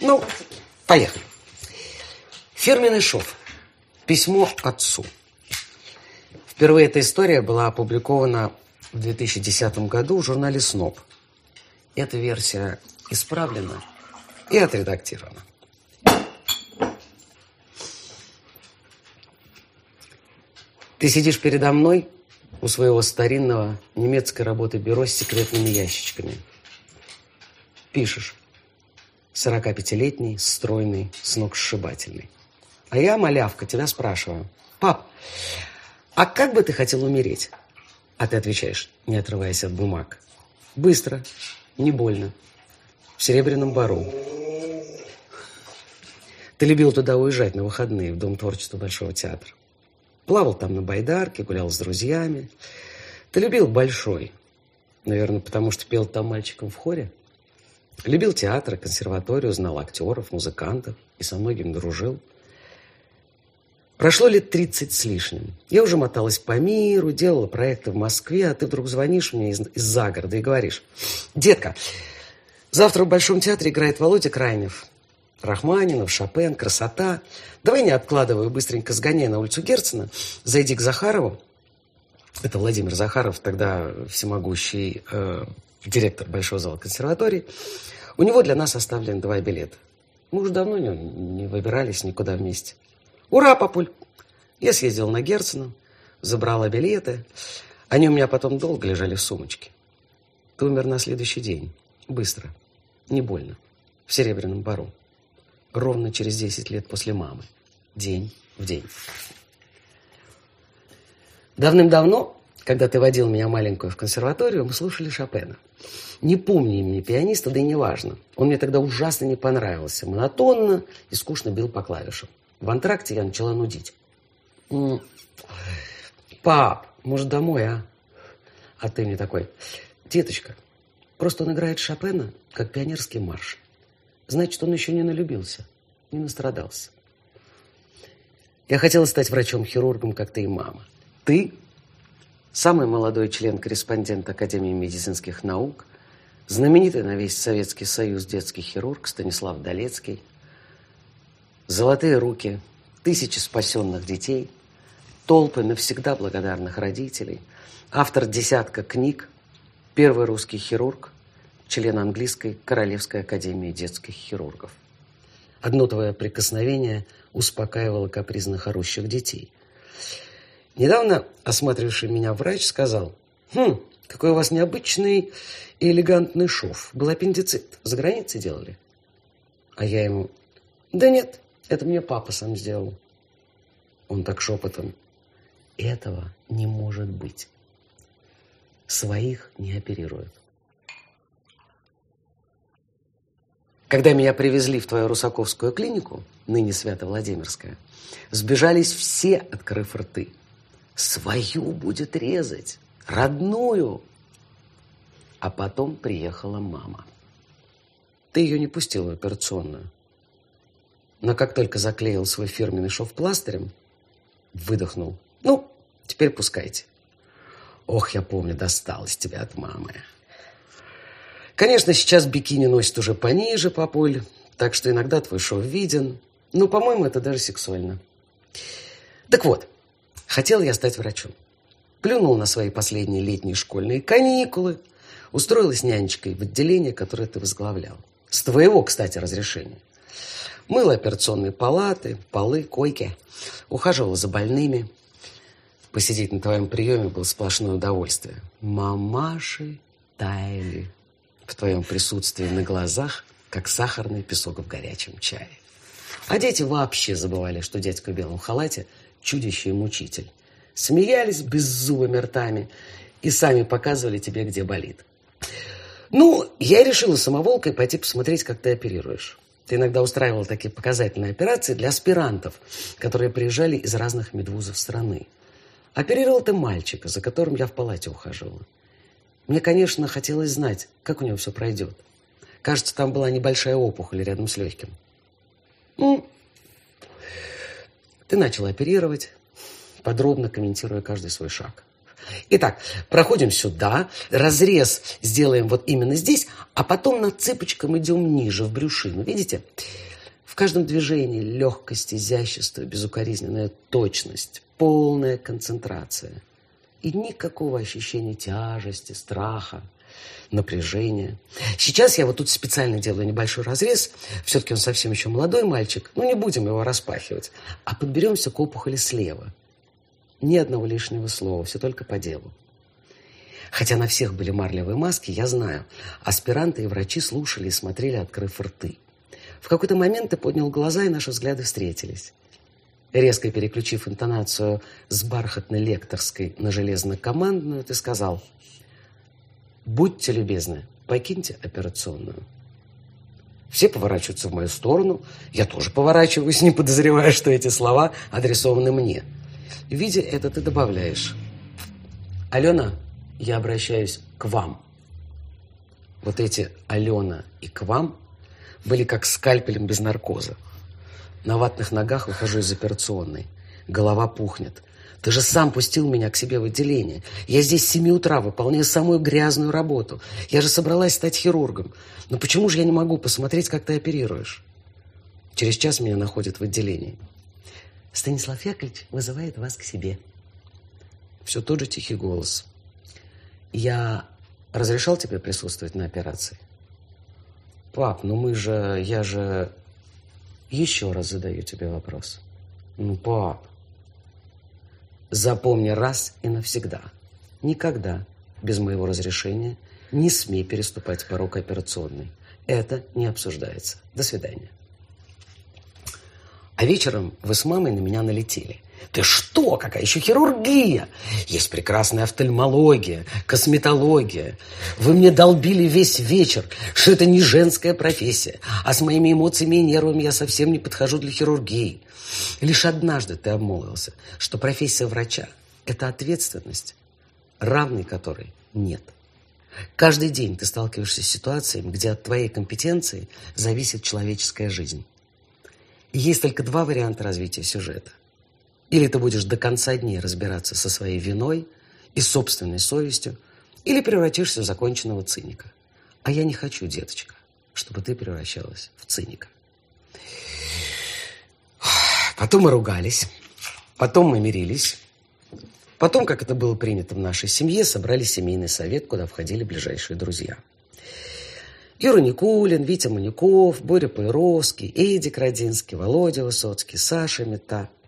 Ну, поехали. Фирменный шов. Письмо отцу. Впервые эта история была опубликована в 2010 году в журнале «Сноб». Эта версия исправлена и отредактирована. Ты сидишь передо мной у своего старинного немецкой работы бюро с секретными ящичками. Пишешь. 45-летний, стройный, сногсшибательный. А я, малявка, тебя спрашиваю. Пап, а как бы ты хотел умереть? А ты отвечаешь, не отрываясь от бумаг. Быстро, не больно. В Серебряном Бару. Ты любил туда уезжать на выходные, в Дом творчества Большого театра. Плавал там на байдарке, гулял с друзьями. Ты любил Большой. Наверное, потому что пел там мальчиком в хоре. Любил театр, консерваторию, знал актеров, музыкантов и со многими дружил. Прошло лет 30 с лишним. Я уже моталась по миру, делала проекты в Москве, а ты вдруг звонишь мне из, из загорода и говоришь, «Детка, завтра в Большом театре играет Володя Крайнев. Рахманинов, Шопен, красота. Давай не откладывай, быстренько сгоняй на улицу Герцена, зайди к Захарову. Это Владимир Захаров, тогда всемогущий э, директор Большого зала консерватории. У него для нас оставлены два билета. Мы уже давно не, не выбирались никуда вместе. Ура, папуль! Я съездил на Герцена, забрала билеты. Они у меня потом долго лежали в сумочке. Ты умер на следующий день. Быстро. Не больно. В Серебряном Бару. Ровно через 10 лет после мамы. День в день. Давным-давно, когда ты водил меня маленькую в консерваторию, мы слушали Шопена. Не помню имени пианиста, да и не важно. Он мне тогда ужасно не понравился. Монотонно и скучно бил по клавишам. В антракте я начала нудить. Пап, может, домой, а? А ты мне такой, деточка, просто он играет Шопена, как пионерский марш. Значит, он еще не налюбился, не настрадался. Я хотела стать врачом-хирургом, как ты и мама. Ты самый молодой член-корреспондент Академии медицинских наук, знаменитый на весь Советский Союз детский хирург Станислав Долецкий, Золотые руки, тысячи спасенных детей, толпы навсегда благодарных родителей, автор десятка книг, первый русский хирург, член английской Королевской академии детских хирургов. Одно твое прикосновение успокаивало капризных орущих детей. Недавно осматривавший меня врач сказал, «Хм, какой у вас необычный и элегантный шов. Был аппендицит. За границей делали?» А я ему, «Да нет, это мне папа сам сделал. Он так шепотом. Этого не может быть. Своих не оперируют. Когда меня привезли в твою Русаковскую клинику, ныне Свято-Владимирская, сбежались все, открыв рты. Свою будет резать, родную. А потом приехала мама. Ты ее не пустил в операционную. Но как только заклеил свой фирменный шов пластырем, выдохнул. Ну, теперь пускайте. Ох, я помню, досталось тебя от мамы. Конечно, сейчас бикини носит уже пониже, папуль, так что иногда твой шов виден. Но, по-моему, это даже сексуально. Так вот, хотел я стать врачом. Плюнул на свои последние летние школьные каникулы, устроилась нянечкой в отделение, которое ты возглавлял. С твоего, кстати, разрешения. Мыла операционные палаты, полы, койки. Ухаживала за больными. Посидеть на твоем приеме было сплошное удовольствие. Мамаши таяли в твоем присутствии на глазах, как сахарный песок в горячем чае. А дети вообще забывали, что дядька в белом халате – чудище и мучитель. Смеялись беззубыми ртами и сами показывали тебе, где болит. Ну, я решила самоволкой пойти посмотреть, как ты оперируешь. Ты иногда устраивал такие показательные операции для аспирантов, которые приезжали из разных медвузов страны. Оперировал ты мальчика, за которым я в палате ухаживала. Мне, конечно, хотелось знать, как у него все пройдет. Кажется, там была небольшая опухоль рядом с легким. Ну, ты начал оперировать, подробно комментируя каждый свой шаг. Итак, проходим сюда, разрез сделаем вот именно здесь, а потом на цыпочкам идем ниже, в брюшину. Видите? В каждом движении легкость, изящество, безукоризненная точность, полная концентрация. И никакого ощущения тяжести, страха, напряжения. Сейчас я вот тут специально делаю небольшой разрез. Все-таки он совсем еще молодой мальчик. Ну, не будем его распахивать. А подберемся к опухоли слева. Ни одного лишнего слова, все только по делу. Хотя на всех были марлевые маски, я знаю. Аспиранты и врачи слушали и смотрели, открыв рты. В какой-то момент ты поднял глаза, и наши взгляды встретились. Резко переключив интонацию с бархатно-лекторской на железно-командную, ты сказал «Будьте любезны, покиньте операционную». Все поворачиваются в мою сторону. Я тоже поворачиваюсь, не подозревая, что эти слова адресованы мне. Видя это, ты добавляешь «Алена, я обращаюсь к вам». Вот эти «Алена» и «к вам» были как скальпелем без наркоза. На ватных ногах выхожу из операционной. Голова пухнет. Ты же сам пустил меня к себе в отделение. Я здесь с 7 утра выполняю самую грязную работу. Я же собралась стать хирургом. Но почему же я не могу посмотреть, как ты оперируешь? Через час меня находят в отделении. Станислав Яковлевич вызывает вас к себе. Все тот же тихий голос. Я разрешал тебе присутствовать на операции? Пап, ну мы же, я же... Еще раз задаю тебе вопрос. Ну, пап, запомни раз и навсегда. Никогда без моего разрешения не смей переступать порог операционной. Это не обсуждается. До свидания. А вечером вы с мамой на меня налетели – ты что? Какая еще хирургия? Есть прекрасная офтальмология, косметология. Вы мне долбили весь вечер, что это не женская профессия, а с моими эмоциями и нервами я совсем не подхожу для хирургии. Лишь однажды ты обмолвился, что профессия врача – это ответственность, равной которой нет. Каждый день ты сталкиваешься с ситуациями, где от твоей компетенции зависит человеческая жизнь. Есть только два варианта развития сюжета. Или ты будешь до конца дней разбираться со своей виной и собственной совестью, или превратишься в законченного циника. А я не хочу, деточка, чтобы ты превращалась в циника. Потом мы ругались, потом мы мирились. Потом, как это было принято в нашей семье, собрали семейный совет, куда входили ближайшие друзья. Юра Никулин, Витя Манюков, Боря Пайровский, Эдик Родинский, Володя Высоцкий, Саша Мета –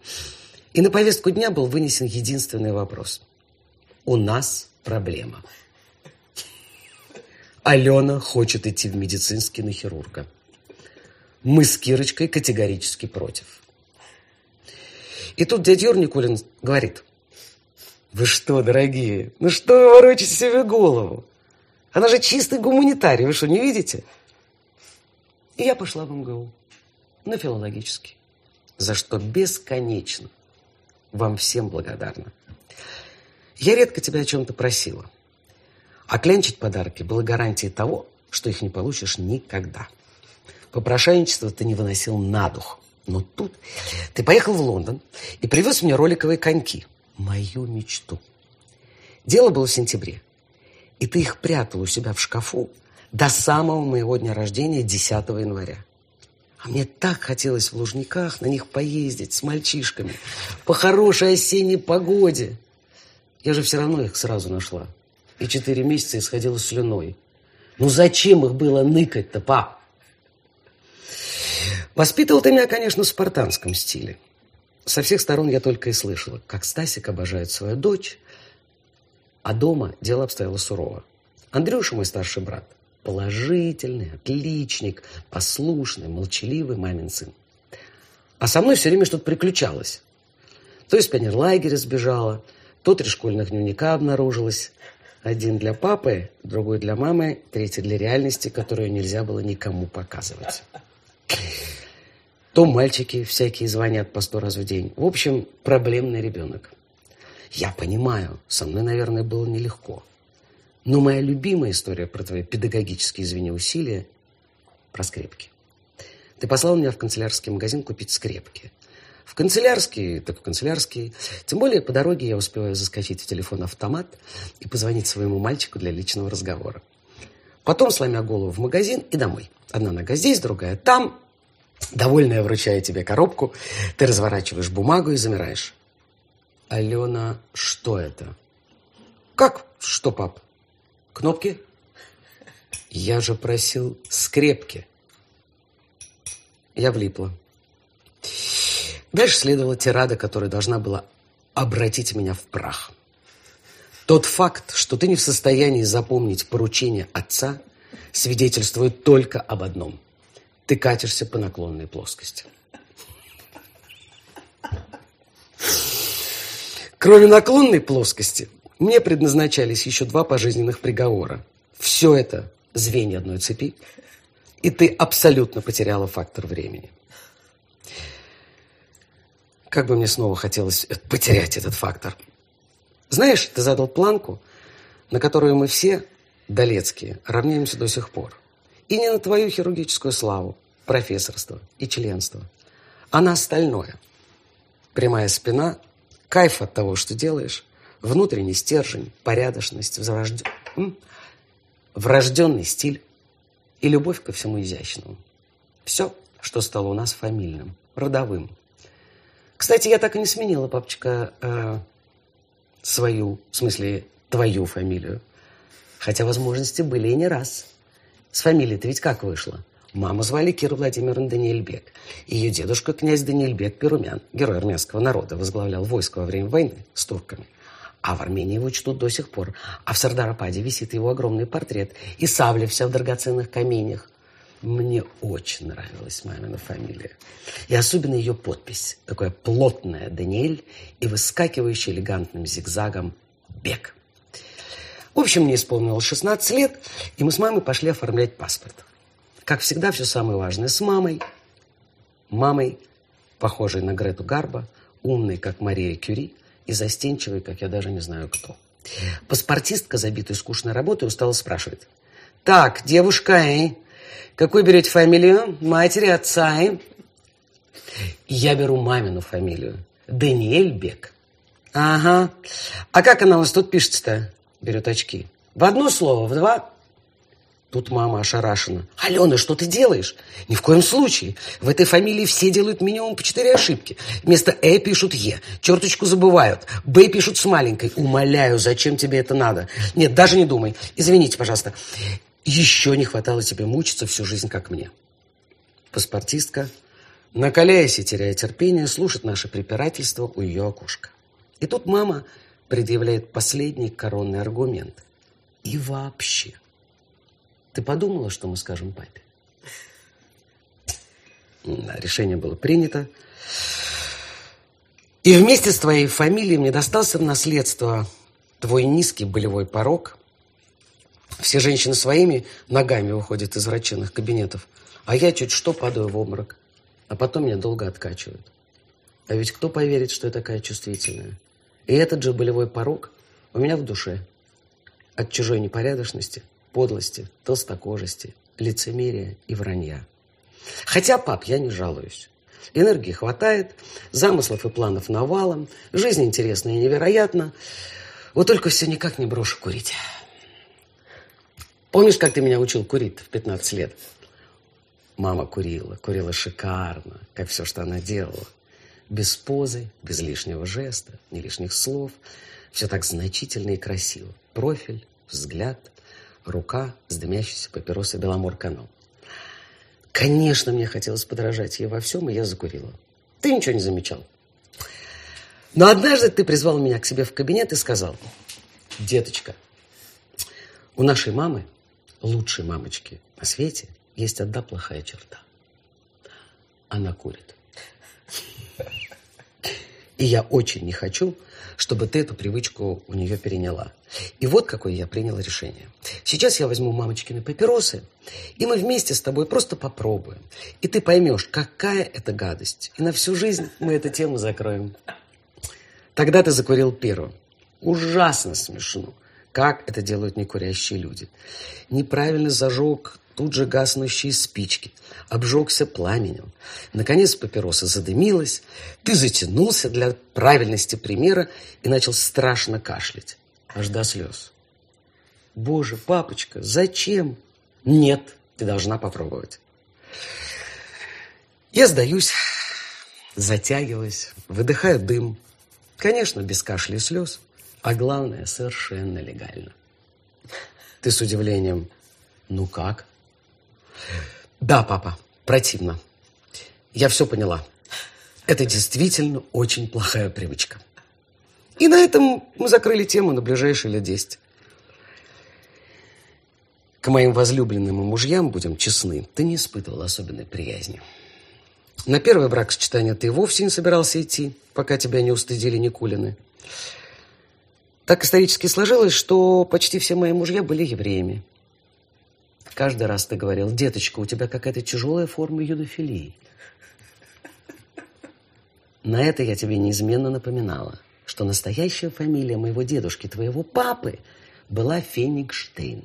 и на повестку дня был вынесен единственный вопрос. У нас проблема. Алена хочет идти в медицинский на хирурга. Мы с Кирочкой категорически против. И тут дядя Юр Никулин говорит, вы что, дорогие, ну что вы ворочите себе голову? Она же чистый гуманитарий, вы что, не видите? И я пошла в МГУ на филологический, за что бесконечно вам всем благодарна. Я редко тебя о чем-то просила. А клянчить подарки было гарантией того, что их не получишь никогда. Попрошайничество ты не выносил на дух. Но тут ты поехал в Лондон и привез мне роликовые коньки. Мою мечту. Дело было в сентябре. И ты их прятал у себя в шкафу до самого моего дня рождения, 10 января. А мне так хотелось в Лужниках на них поездить с мальчишками по хорошей осенней погоде. Я же все равно их сразу нашла. И четыре месяца исходила слюной. Ну зачем их было ныкать-то, пап? Воспитывал ты меня, конечно, в спартанском стиле. Со всех сторон я только и слышала, как Стасик обожает свою дочь, а дома дело обстояло сурово. Андрюша, мой старший брат, Положительный, отличник, послушный, молчаливый мамин сын. А со мной все время что-то приключалось. То из пионерлагеря сбежала, то три школьных дневника обнаружилось. Один для папы, другой для мамы, третий для реальности, которую нельзя было никому показывать. То мальчики всякие звонят по сто раз в день. В общем, проблемный ребенок. Я понимаю, со мной, наверное, было нелегко. Но моя любимая история про твои педагогические, извини, усилия про скрепки. Ты послал меня в канцелярский магазин купить скрепки. В канцелярский, так в канцелярский. Тем более по дороге я успеваю заскочить в телефон-автомат и позвонить своему мальчику для личного разговора. Потом, сломя голову, в магазин и домой. Одна нога здесь, другая там. Довольная вручаю тебе коробку. Ты разворачиваешь бумагу и замираешь. Алена, что это? Как? Что, пап? Кнопки? Я же просил скрепки. Я влипла. Дальше следовала тирада, которая должна была обратить меня в прах. Тот факт, что ты не в состоянии запомнить поручение отца, свидетельствует только об одном. Ты катишься по наклонной плоскости. Кроме наклонной плоскости, мне предназначались еще два пожизненных приговора. Все это звенья одной цепи, и ты абсолютно потеряла фактор времени. Как бы мне снова хотелось потерять этот фактор. Знаешь, ты задал планку, на которую мы все, долецкие, равняемся до сих пор. И не на твою хирургическую славу, профессорство и членство, а на остальное. Прямая спина, кайф от того, что делаешь, внутренний стержень, порядочность, врожден... врожденный стиль и любовь ко всему изящному. Все, что стало у нас фамильным, родовым – кстати, я так и не сменила, папочка, э, свою, в смысле, твою фамилию. Хотя возможности были и не раз. С фамилией-то ведь как вышло? Маму звали Кира Владимировна Даниэльбек. Ее дедушка, князь Даниэльбек Перумян, герой армянского народа, возглавлял войско во время войны с турками. А в Армении его чтут до сих пор. А в Сардарападе висит его огромный портрет. И сабля вся в драгоценных каменьях. Мне очень нравилась мамина фамилия. И особенно ее подпись. Такая плотная Даниэль и выскакивающий элегантным зигзагом Бег. В общем, мне исполнилось 16 лет, и мы с мамой пошли оформлять паспорт. Как всегда, все самое важное с мамой. Мамой, похожей на Грету Гарба, умной, как Мария Кюри, и застенчивой, как я даже не знаю кто. Паспортистка, забитая скучной работой, устала спрашивать. «Так, девушка, эй, Какую берете фамилию? Матери, отца? И? Я беру мамину фамилию. Даниэль Бек. Ага. А как она у вас тут пишется-то? Берет очки. В одно слово, в два? Тут мама ошарашена. Алена, что ты делаешь? Ни в коем случае. В этой фамилии все делают минимум по четыре ошибки. Вместо «э» пишут «е». Черточку забывают. «б» пишут с маленькой. Умоляю, зачем тебе это надо? Нет, даже не думай. Извините, пожалуйста. Еще не хватало тебе мучиться всю жизнь, как мне. Паспортистка, накаляясь и теряя терпение, слушает наше препирательство у ее окошка. И тут мама предъявляет последний коронный аргумент. И вообще, ты подумала, что мы скажем папе? Да, решение было принято. И вместе с твоей фамилией мне достался в наследство твой низкий болевой порог – все женщины своими ногами выходят из врачебных кабинетов, а я чуть что падаю в обморок, а потом меня долго откачивают. А ведь кто поверит, что я такая чувствительная? И этот же болевой порог у меня в душе. От чужой непорядочности, подлости, толстокожести, лицемерия и вранья. Хотя, пап, я не жалуюсь. Энергии хватает, замыслов и планов навалом, жизнь интересная и невероятна. Вот только все никак не брошу курить. Помнишь, как ты меня учил курить в 15 лет? Мама курила, курила шикарно, как все, что она делала. Без позы, без лишнего жеста, ни лишних слов. Все так значительно и красиво. Профиль, взгляд, рука с дымящейся папиросой Беломор-канал. Конечно, мне хотелось подражать ей во всем, и я закурила. Ты ничего не замечал. Но однажды ты призвал меня к себе в кабинет и сказал, «Деточка, у нашей мамы лучшей мамочки на свете есть одна плохая черта. Она курит. И я очень не хочу, чтобы ты эту привычку у нее переняла. И вот какое я принял решение. Сейчас я возьму мамочкины папиросы, и мы вместе с тобой просто попробуем. И ты поймешь, какая это гадость. И на всю жизнь мы эту тему закроем. Тогда ты закурил первым. Ужасно смешно как это делают некурящие люди. Неправильно зажег тут же гаснущие спички, обжегся пламенем. Наконец папироса задымилась, ты затянулся для правильности примера и начал страшно кашлять, аж до слез. Боже, папочка, зачем? Нет, ты должна попробовать. Я сдаюсь, затягиваюсь, выдыхаю дым. Конечно, без кашля и слез, а главное, совершенно легально. Ты с удивлением, ну как? Да, папа, противно. Я все поняла. Это действительно очень плохая привычка. И на этом мы закрыли тему на ближайшие лет десять. К моим возлюбленным и мужьям, будем честны, ты не испытывал особенной приязни. На первый брак сочетания ты вовсе не собирался идти, пока тебя не устыдили Никулины. Так исторически сложилось, что почти все мои мужья были евреями. Каждый раз ты говорил, деточка, у тебя какая-то тяжелая форма юдофилии. На это я тебе неизменно напоминала, что настоящая фамилия моего дедушки, твоего папы, была Феникштейн.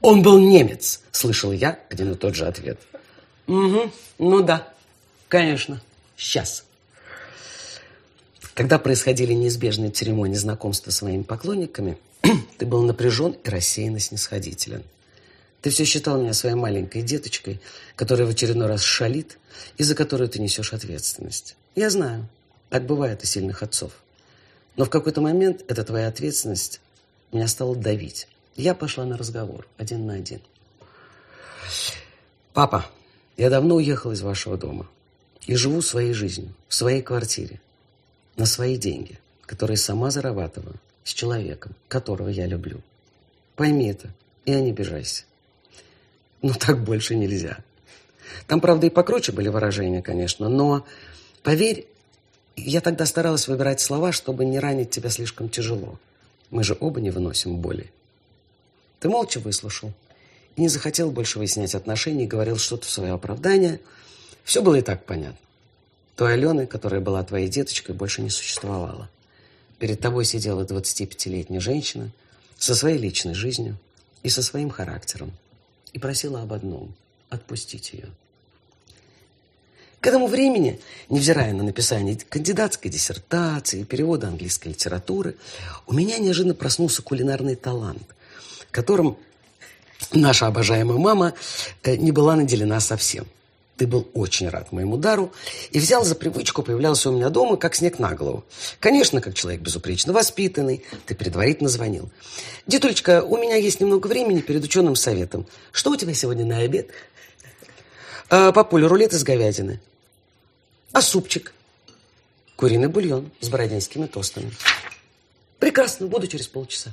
Он был немец, слышал я один и тот же ответ. Угу, ну да, конечно, сейчас. Когда происходили неизбежные церемонии знакомства с своими поклонниками, ты был напряжен и рассеянно снисходителен. Ты все считал меня своей маленькой деточкой, которая в очередной раз шалит и за которую ты несешь ответственность. Я знаю, так бывает у сильных отцов. Но в какой-то момент эта твоя ответственность меня стала давить. Я пошла на разговор, один на один. Папа, я давно уехал из вашего дома и живу своей жизнью, в своей квартире, на свои деньги, которые сама зарабатываю с человеком, которого я люблю. Пойми это и не обижайся. Но так больше нельзя. Там, правда, и покруче были выражения, конечно, но, поверь, я тогда старалась выбирать слова, чтобы не ранить тебя слишком тяжело. Мы же оба не выносим боли. Ты молча выслушал и не захотел больше выяснять отношения и говорил что-то в свое оправдание. Все было и так понятно. Той Алены, которая была твоей деточкой, больше не существовало. Перед тобой сидела 25-летняя женщина со своей личной жизнью и со своим характером и просила об одном – отпустить ее. К этому времени, невзирая на написание кандидатской диссертации, перевода английской литературы, у меня неожиданно проснулся кулинарный талант – которым наша обожаемая мама э, не была наделена совсем. Ты был очень рад моему дару и взял за привычку появлялся у меня дома, как снег на голову. Конечно, как человек безупречно воспитанный, ты предварительно звонил. Дедулечка, у меня есть немного времени перед ученым советом. Что у тебя сегодня на обед? А, папуля, рулет из говядины. А супчик? Куриный бульон с бородинскими тостами. Прекрасно, буду через полчаса.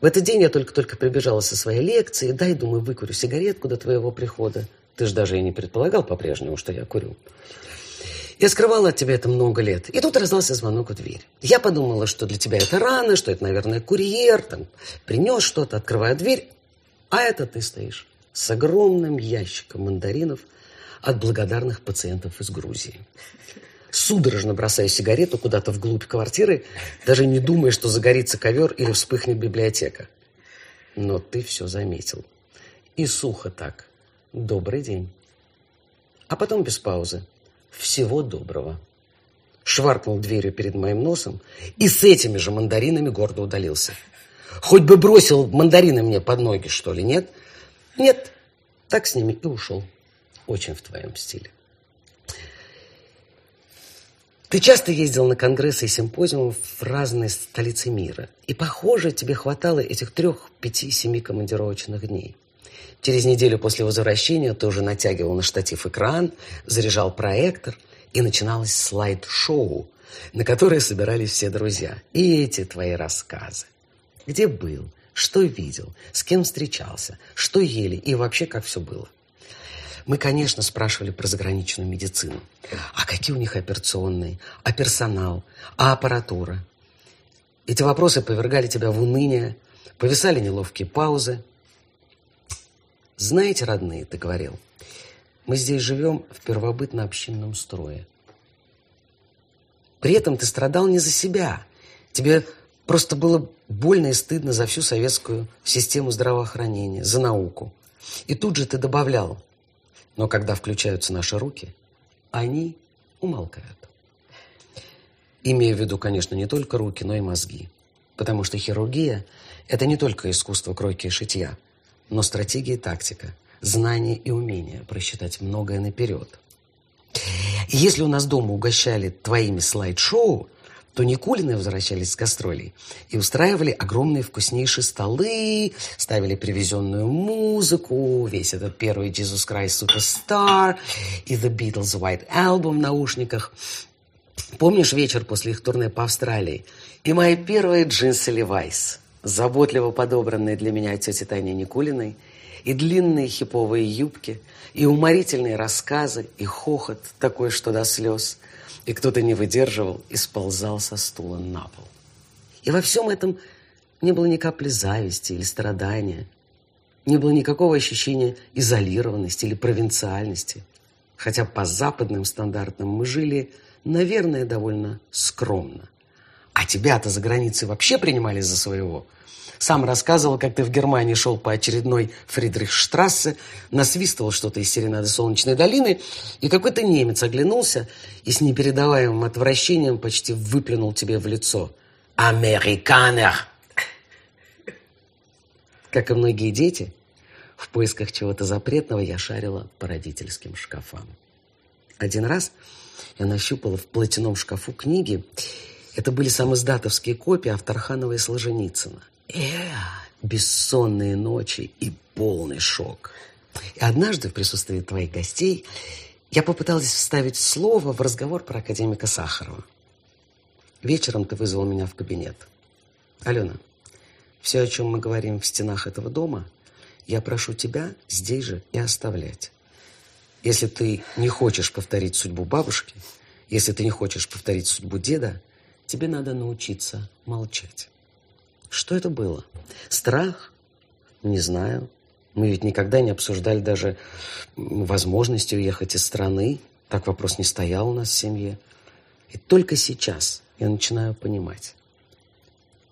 В этот день я только-только прибежала со своей лекции. Дай, думаю, выкурю сигаретку до твоего прихода. Ты же даже и не предполагал по-прежнему, что я курю. Я скрывала от тебя это много лет. И тут раздался звонок в дверь. Я подумала, что для тебя это рано, что это, наверное, курьер, там, принес что-то, открываю дверь. А это ты стоишь с огромным ящиком мандаринов от благодарных пациентов из Грузии судорожно бросаю сигарету куда-то вглубь квартиры, даже не думая, что загорится ковер или вспыхнет библиотека. Но ты все заметил. И сухо так. Добрый день. А потом без паузы. Всего доброго. Шваркнул дверью перед моим носом и с этими же мандаринами гордо удалился. Хоть бы бросил мандарины мне под ноги, что ли, нет? Нет. Так с ними и ушел. Очень в твоем стиле. Ты часто ездил на конгрессы и симпозиумы в разные столицы мира. И, похоже, тебе хватало этих трех, пяти, семи командировочных дней. Через неделю после возвращения ты уже натягивал на штатив экран, заряжал проектор, и начиналось слайд-шоу, на которое собирались все друзья. И эти твои рассказы. Где был, что видел, с кем встречался, что ели и вообще как все было. Мы, конечно, спрашивали про заграничную медицину. А какие у них операционные? А персонал? А аппаратура? Эти вопросы повергали тебя в уныние, повисали неловкие паузы. Знаете, родные, ты говорил, мы здесь живем в первобытно-общинном строе. При этом ты страдал не за себя. Тебе просто было больно и стыдно за всю советскую систему здравоохранения, за науку. И тут же ты добавлял, но когда включаются наши руки, они умолкают. Имея в виду, конечно, не только руки, но и мозги. Потому что хирургия – это не только искусство кройки и шитья, но стратегия и тактика, знание и умение просчитать многое наперед. И если у нас дома угощали твоими слайд-шоу, то Никулины возвращались с гастролей и устраивали огромные вкуснейшие столы, ставили привезенную музыку, весь этот первый Jesus Christ Superstar и The Beatles White Album в наушниках. Помнишь вечер после их турне по Австралии? И мои первые джинсы Levi's, заботливо подобранные для меня тетей Таней Никулиной, и длинные хиповые юбки, и уморительные рассказы, и хохот такой, что до слез – и кто-то не выдерживал и сползал со стула на пол. И во всем этом не было ни капли зависти или страдания, не было никакого ощущения изолированности или провинциальности, хотя по западным стандартам мы жили, наверное, довольно скромно. А тебя-то за границей вообще принимали за своего – сам рассказывал, как ты в Германии шел по очередной Фридрихштрассе, насвистывал что-то из серенады Солнечной долины, и какой-то немец оглянулся и с непередаваемым отвращением почти выплюнул тебе в лицо. «Американер!» Как и многие дети, в поисках чего-то запретного я шарила по родительским шкафам. Один раз я нащупала в платяном шкафу книги. Это были самоздатовские копии Авторханова и Солженицына. Э, бессонные ночи и полный шок. И однажды в присутствии твоих гостей я попыталась вставить слово в разговор про академика Сахарова. Вечером ты вызвал меня в кабинет. Алена, все, о чем мы говорим в стенах этого дома, я прошу тебя здесь же и оставлять. Если ты не хочешь повторить судьбу бабушки, если ты не хочешь повторить судьбу деда, тебе надо научиться молчать. Что это было? Страх? Не знаю. Мы ведь никогда не обсуждали даже возможности уехать из страны. Так вопрос не стоял у нас в семье. И только сейчас я начинаю понимать.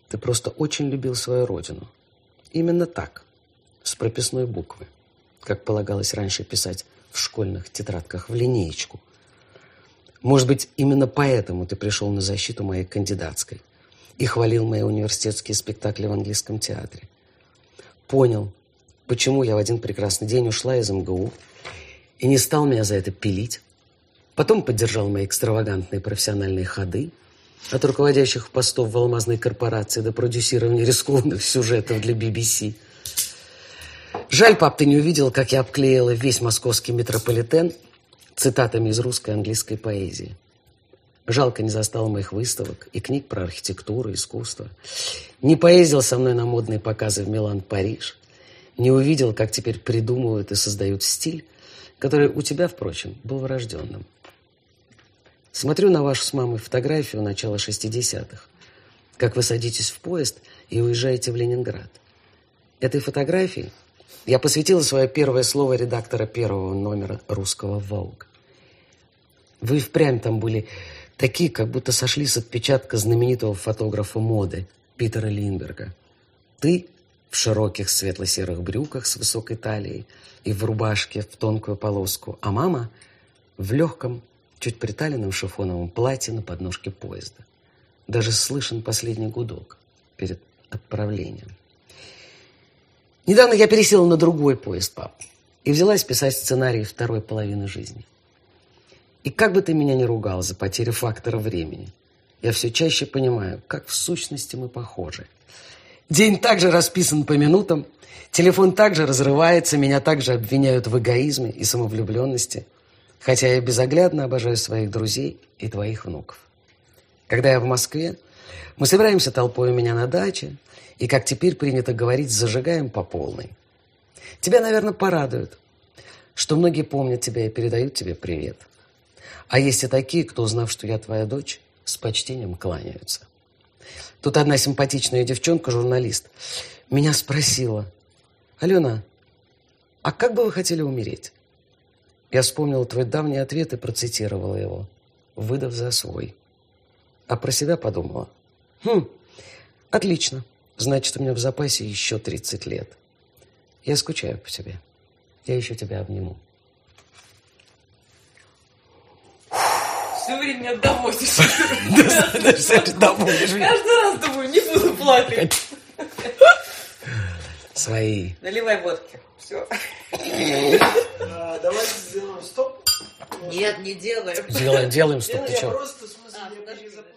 Ты просто очень любил свою родину. Именно так, с прописной буквы, как полагалось раньше писать в школьных тетрадках в линеечку. Может быть, именно поэтому ты пришел на защиту моей кандидатской – и хвалил мои университетские спектакли в английском театре. Понял, почему я в один прекрасный день ушла из МГУ и не стал меня за это пилить. Потом поддержал мои экстравагантные профессиональные ходы от руководящих постов в алмазной корпорации до продюсирования рискованных сюжетов для BBC. Жаль, пап, ты не увидел, как я обклеила весь московский метрополитен цитатами из русской и английской поэзии. Жалко не застал моих выставок и книг про архитектуру, искусство. Не поездил со мной на модные показы в Милан, Париж. Не увидел, как теперь придумывают и создают стиль, который у тебя, впрочем, был врожденным. Смотрю на вашу с мамой фотографию начала 60-х. Как вы садитесь в поезд и уезжаете в Ленинград. Этой фотографии я посвятила свое первое слово редактора первого номера русского «Волк». Вы впрямь там были Такие, как будто сошли с отпечатка знаменитого фотографа моды Питера Линдберга. Ты в широких светло-серых брюках с высокой талией и в рубашке в тонкую полоску, а мама в легком, чуть приталенном шифоновом платье на подножке поезда. Даже слышен последний гудок перед отправлением. Недавно я пересела на другой поезд, пап, и взялась писать сценарий второй половины жизни. И как бы ты меня ни ругал за потерю фактора времени, я все чаще понимаю, как в сущности мы похожи. День также расписан по минутам, телефон также разрывается, меня также обвиняют в эгоизме и самовлюбленности, хотя я безоглядно обожаю своих друзей и твоих внуков. Когда я в Москве, мы собираемся толпой у меня на даче, и, как теперь принято говорить, зажигаем по полной. Тебя, наверное, порадует, что многие помнят тебя и передают тебе привет. А есть и такие, кто, узнав, что я твоя дочь, с почтением кланяются. Тут одна симпатичная девчонка, журналист, меня спросила, «Алена, а как бы вы хотели умереть?» Я вспомнила твой давний ответ и процитировала его, выдав за свой. А про себя подумала, «Хм, отлично, значит, у меня в запасе еще 30 лет. Я скучаю по тебе». Я еще тебя обниму. Все время домой. Домой. Каждый раз думаю, не буду плакать. Свои. Наливай водки. Все. А, Давайте сделаем стоп. Нет, не делаем. Делаем, делаем, Нет, ты я что? просто, в смысле, А, я перезапустил.